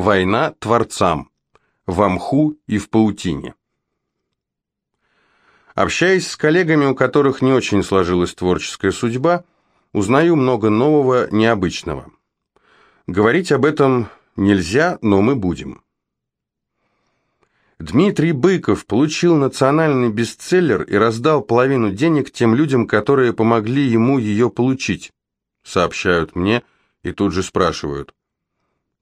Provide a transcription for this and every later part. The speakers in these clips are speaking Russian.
Война творцам. В мху и в паутине. Общаясь с коллегами, у которых не очень сложилась творческая судьба, узнаю много нового, необычного. Говорить об этом нельзя, но мы будем. Дмитрий Быков получил национальный бестселлер и раздал половину денег тем людям, которые помогли ему ее получить, сообщают мне и тут же спрашивают.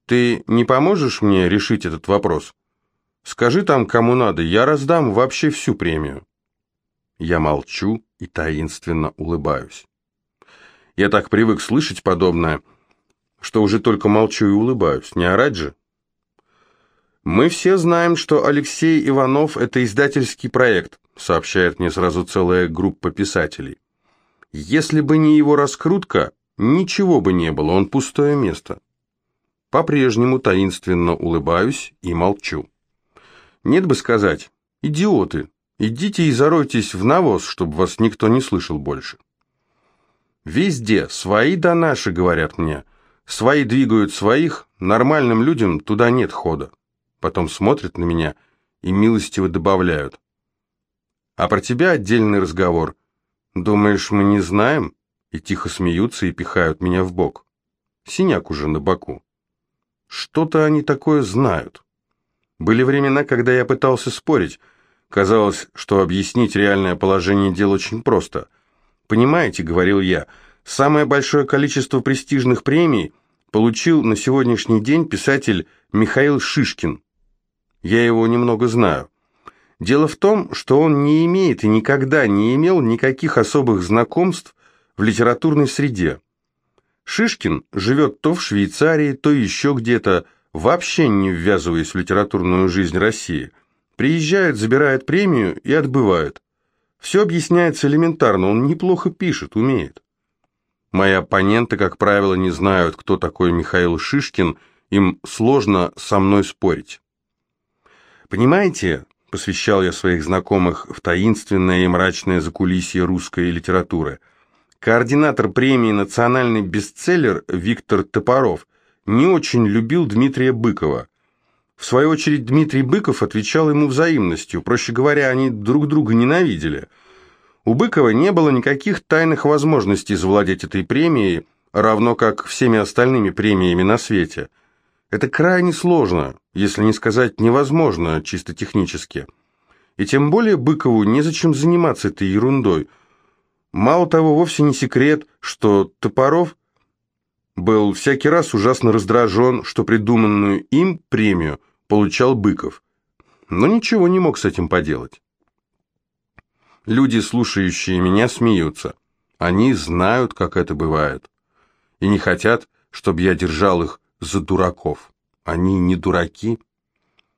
Ты не поможешь мне решить этот вопрос? Скажи там, кому надо, я раздам вообще всю премию. Я молчу и таинственно улыбаюсь. Я так привык слышать подобное, что уже только молчу и улыбаюсь. Не орать же? Мы все знаем, что Алексей Иванов – это издательский проект, сообщает мне сразу целая группа писателей. Если бы не его раскрутка, ничего бы не было, он пустое место. По-прежнему таинственно улыбаюсь и молчу. Нет бы сказать, идиоты, идите и заройтесь в навоз, чтобы вас никто не слышал больше. Везде свои да наши, говорят мне. Свои двигают своих, нормальным людям туда нет хода потом смотрят на меня и милостиво добавляют. А про тебя отдельный разговор. Думаешь, мы не знаем? И тихо смеются и пихают меня в бок. Синяк уже на боку. Что-то они такое знают. Были времена, когда я пытался спорить. Казалось, что объяснить реальное положение дел очень просто. «Понимаете», — говорил я, — «самое большое количество престижных премий получил на сегодняшний день писатель Михаил Шишкин. Я его немного знаю. Дело в том, что он не имеет и никогда не имел никаких особых знакомств в литературной среде. Шишкин живет то в Швейцарии, то еще где-то, вообще не ввязываясь в литературную жизнь России. Приезжает, забирает премию и отбывает. Все объясняется элементарно, он неплохо пишет, умеет. Мои оппоненты, как правило, не знают, кто такой Михаил Шишкин, им сложно со мной спорить. Понимаете, посвящал я своих знакомых в таинственное и мрачное закулисье русской литературы. Координатор премии «Национальный бестселлер» Виктор Топоров не очень любил Дмитрия Быкова. В свою очередь Дмитрий Быков отвечал ему взаимностью, проще говоря, они друг друга ненавидели. У Быкова не было никаких тайных возможностей завладеть этой премией, равно как всеми остальными премиями на свете – это крайне сложно, если не сказать невозможно, чисто технически. И тем более Быкову незачем заниматься этой ерундой. Мало того, вовсе не секрет, что Топоров был всякий раз ужасно раздражен, что придуманную им премию получал Быков. Но ничего не мог с этим поделать. Люди, слушающие меня, смеются. Они знают, как это бывает. И не хотят, чтобы я держал их за дураков. Они не дураки.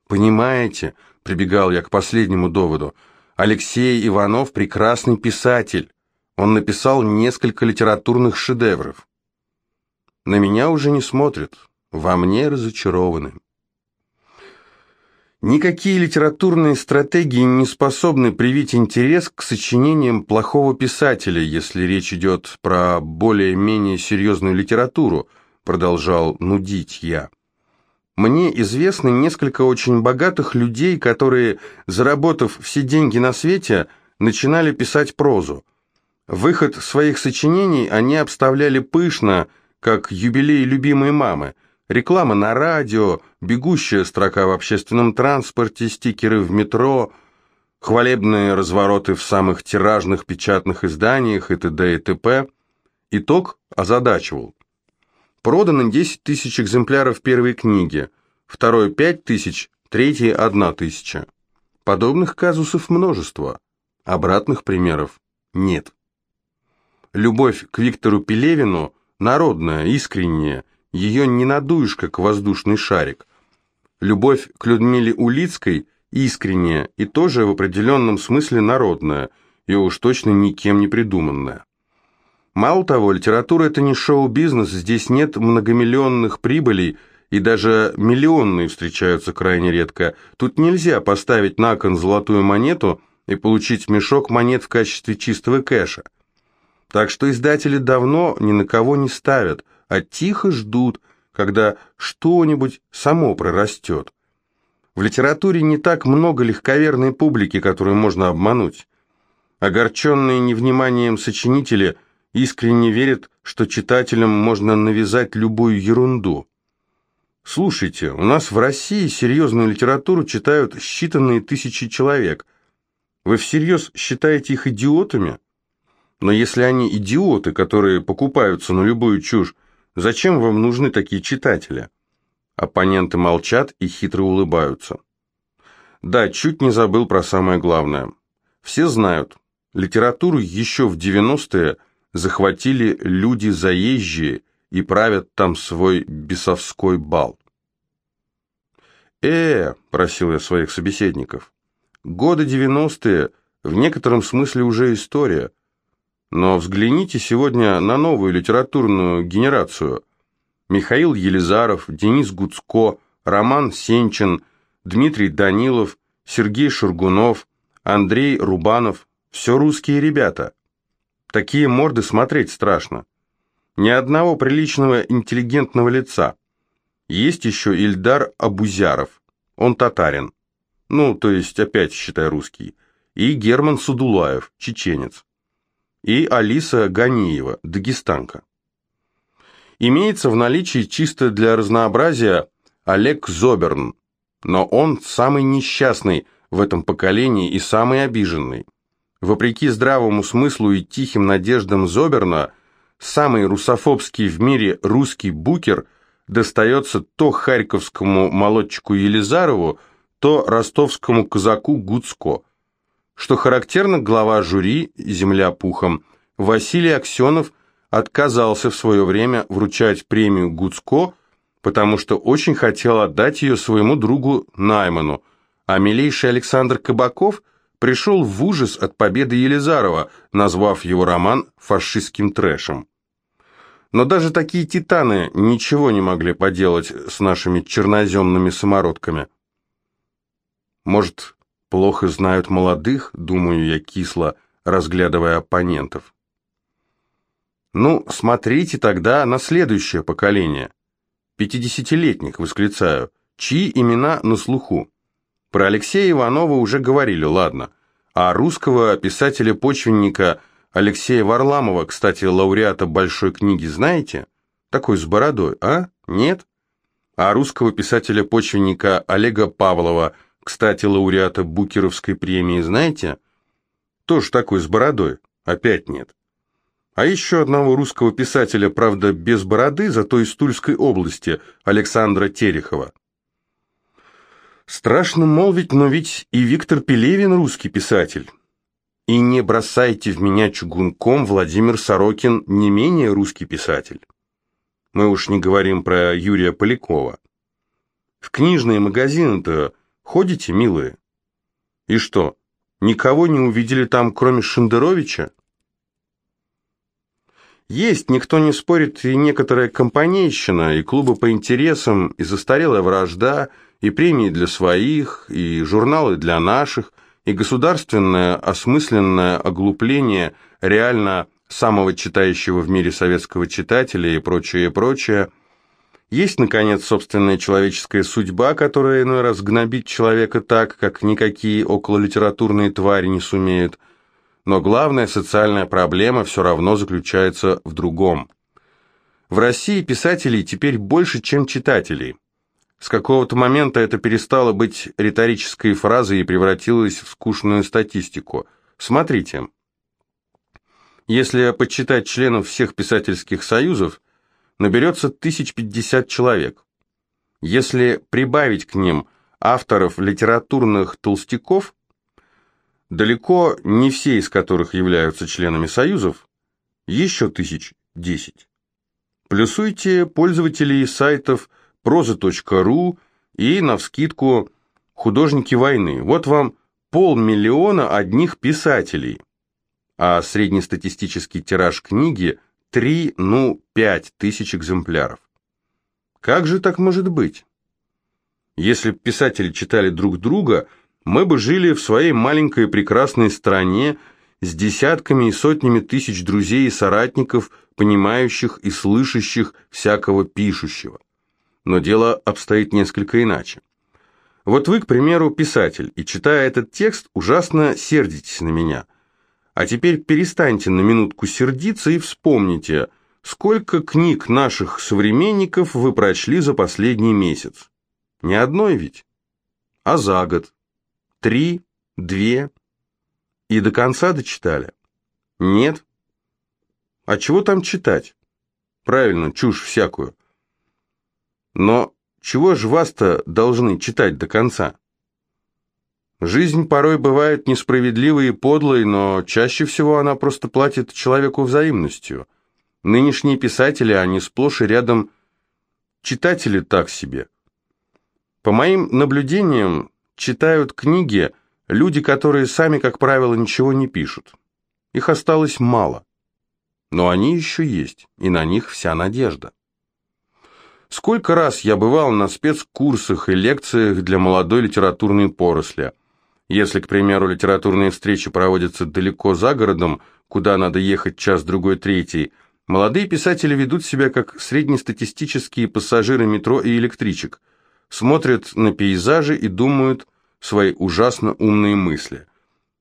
Понимаете, прибегал я к последнему доводу, Алексей Иванов прекрасный писатель. Он написал несколько литературных шедевров. На меня уже не смотрят, во мне разочарованы. Никакие литературные стратегии не способны привить интерес к сочинениям плохого писателя, если речь идет про более-менее серьезную литературу – продолжал нудить я. Мне известны несколько очень богатых людей, которые, заработав все деньги на свете, начинали писать прозу. Выход своих сочинений они обставляли пышно, как юбилей любимой мамы. Реклама на радио, бегущая строка в общественном транспорте, стикеры в метро, хвалебные развороты в самых тиражных печатных изданиях и т.д. и т.п. Итог озадачивал. Продано 10 тысяч экземпляров первой книги, второй 5 тысяч, третьей 1 тысяча. Подобных казусов множество, обратных примеров нет. Любовь к Виктору Пелевину народная, искренняя, ее не надуешь, как воздушный шарик. Любовь к Людмиле Улицкой искренняя и тоже в определенном смысле народная, и уж точно никем не придуманная. Мало того, литература – это не шоу-бизнес, здесь нет многомиллионных прибылей, и даже миллионные встречаются крайне редко. Тут нельзя поставить на кон золотую монету и получить мешок монет в качестве чистого кэша. Так что издатели давно ни на кого не ставят, а тихо ждут, когда что-нибудь само прорастет. В литературе не так много легковерной публики, которую можно обмануть. Огорченные невниманием сочинители искренне верят, что читателям можно навязать любую ерунду. Слушайте, у нас в России серьезную литературу читают считанные тысячи человек. Вы всерьез считаете их идиотами? Но если они идиоты, которые покупаются на любую чушь, зачем вам нужны такие читатели? Оппоненты молчат и хитро улыбаются. Да, чуть не забыл про самое главное. Все знают, литературу еще в 90-е захватили люди заезжие и правят там свой бесовской бал. «Э, — просил я своих собеседников, — годы девяностые в некотором смысле уже история. Но взгляните сегодня на новую литературную генерацию. Михаил Елизаров, Денис Гуцко, Роман Сенчин, Дмитрий Данилов, Сергей Шургунов, Андрей Рубанов – все русские ребята. Такие морды смотреть страшно. Ни одного приличного интеллигентного лица. Есть еще Ильдар Абузяров, он татарин. Ну, то есть опять, считай, русский. И Герман Судулаев, чеченец и Алиса Ганиева, дагестанка. Имеется в наличии чисто для разнообразия Олег Зоберн, но он самый несчастный в этом поколении и самый обиженный. Вопреки здравому смыслу и тихим надеждам Зоберна, самый русофобский в мире русский букер достается то харьковскому молодчику Елизарову, то ростовскому казаку Гуцко – что характерно, глава жюри «Земля пухом» Василий Аксенов отказался в свое время вручать премию Гуцко, потому что очень хотел отдать ее своему другу Найману, а милейший Александр Кабаков пришел в ужас от победы Елизарова, назвав его роман фашистским трэшем. Но даже такие титаны ничего не могли поделать с нашими черноземными самородками. Может, Плохо знают молодых, думаю я кисло, разглядывая оппонентов. Ну, смотрите тогда на следующее поколение. Пятидесятилетних, восклицаю, чьи имена на слуху. Про Алексея Иванова уже говорили, ладно. А русского писателя-почвенника Алексея Варламова, кстати, лауреата большой книги, знаете? Такой с бородой, а? Нет? А русского писателя-почвенника Олега Павлова – кстати, лауреата Букеровской премии знаете? Тоже такой с бородой. Опять нет. А еще одного русского писателя, правда, без бороды, зато из Тульской области, Александра Терехова. Страшно молвить, но ведь и Виктор Пелевин русский писатель. И не бросайте в меня чугунком, Владимир Сорокин не менее русский писатель. Мы уж не говорим про Юрия Полякова. В книжные магазины-то Ходите, милые? И что, никого не увидели там, кроме Шендеровича? Есть, никто не спорит, и некоторая компанейщина, и клубы по интересам, и застарелая вражда, и премии для своих, и журналы для наших, и государственное осмысленное оглупление реально самого читающего в мире советского читателя и прочее, и прочее – есть, наконец, собственная человеческая судьба, которая иной раз гнобит человека так, как никакие окололитературные твари не сумеют. Но главная социальная проблема все равно заключается в другом. В России писателей теперь больше, чем читателей. С какого-то момента это перестало быть риторической фразой и превратилось в скучную статистику. Смотрите. Если почитать членов всех писательских союзов, наберется тысяч пятьдесят человек. Если прибавить к ним авторов литературных толстяков, далеко не все из которых являются членами союзов, еще тысяч десять. Плюсуйте пользователей сайтов проза.ру и, навскидку, художники войны. Вот вам полмиллиона одних писателей, а среднестатистический тираж книги – Три, ну, пять тысяч экземпляров. Как же так может быть? Если бы писатели читали друг друга, мы бы жили в своей маленькой прекрасной стране с десятками и сотнями тысяч друзей и соратников, понимающих и слышащих всякого пишущего. но дело обстоит несколько иначе. Вот вы, к примеру, писатель, и читая этот текст, ужасно сердитесь на меня. А теперь перестаньте на минутку сердиться и вспомните, сколько книг наших современников вы прочли за последний месяц. Ни одной ведь? А за год? Три? Две? И до конца дочитали? Нет? А чего там читать? Правильно, чушь всякую. Но чего ж вас-то должны читать до конца? Жизнь порой бывает несправедливой и подлой, но чаще всего она просто платит человеку взаимностью. Нынешние писатели, они сплошь и рядом читатели так себе. По моим наблюдениям, читают книги люди, которые сами, как правило, ничего не пишут. Их осталось мало. Но они еще есть, и на них вся надежда. Сколько раз я бывал на спецкурсах и лекциях для молодой литературной поросли. Если, к примеру, литературные встречи проводятся далеко за городом, куда надо ехать час-другой третий, молодые писатели ведут себя как среднестатистические пассажиры метро и электричек, смотрят на пейзажи и думают свои ужасно умные мысли.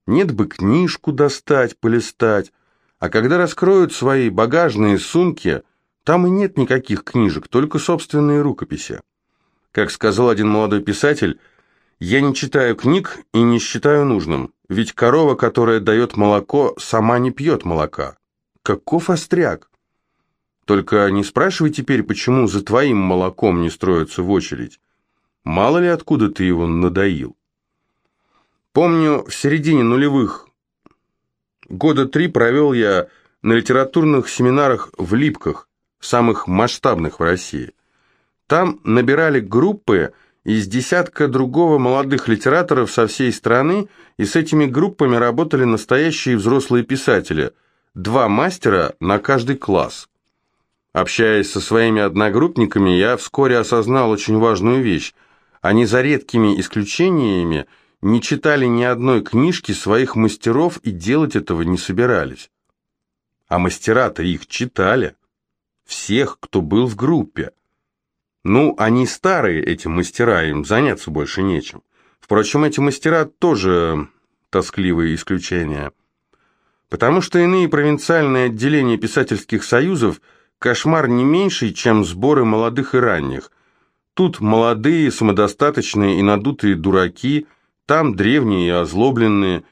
Нет бы книжку достать, полистать, а когда раскроют свои багажные сумки, там и нет никаких книжек, только собственные рукописи. Как сказал один молодой писатель, «Я не читаю книг и не считаю нужным, ведь корова, которая дает молоко, сама не пьет молока. Каков остряк? Только не спрашивай теперь, почему за твоим молоком не строятся в очередь. Мало ли откуда ты его надоил. Помню, в середине нулевых года три провел я на литературных семинарах в Липках, самых масштабных в России. Там набирали группы из десятка другого молодых литераторов со всей страны, и с этими группами работали настоящие взрослые писатели, два мастера на каждый класс. Общаясь со своими одногруппниками, я вскоре осознал очень важную вещь. Они за редкими исключениями не читали ни одной книжки своих мастеров и делать этого не собирались. А мастера-то их читали всех, кто был в группе. Ну, они старые, эти мастера, им заняться больше нечем. Впрочем, эти мастера тоже тоскливые исключения. Потому что иные провинциальные отделения писательских союзов кошмар не меньший, чем сборы молодых и ранних. Тут молодые, самодостаточные и надутые дураки, там древние и озлобленные,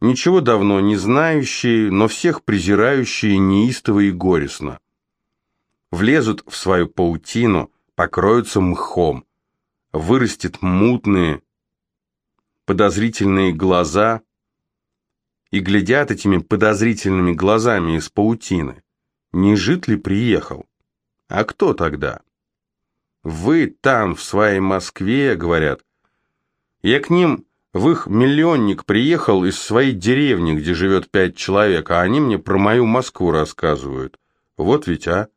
ничего давно не знающие, но всех презирающие неистово и горестно влезут в свою паутину, покроются мхом, вырастет мутные, подозрительные глаза и глядят этими подозрительными глазами из паутины. Не жит ли приехал? А кто тогда? Вы там, в своей Москве, говорят. Я к ним в их миллионник приехал из своей деревни, где живет пять человек, а они мне про мою Москву рассказывают. Вот ведь, а?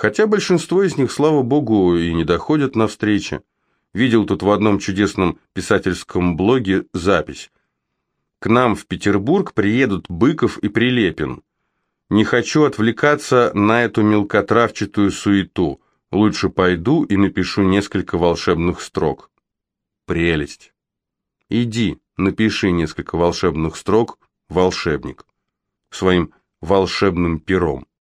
Хотя большинство из них, слава богу, и не доходят на встречи. Видел тут в одном чудесном писательском блоге запись. К нам в Петербург приедут Быков и Прилепин. Не хочу отвлекаться на эту мелкотравчатую суету. Лучше пойду и напишу несколько волшебных строк. Прелесть. Иди, напиши несколько волшебных строк, волшебник, своим волшебным пером.